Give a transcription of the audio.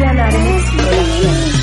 Indian Army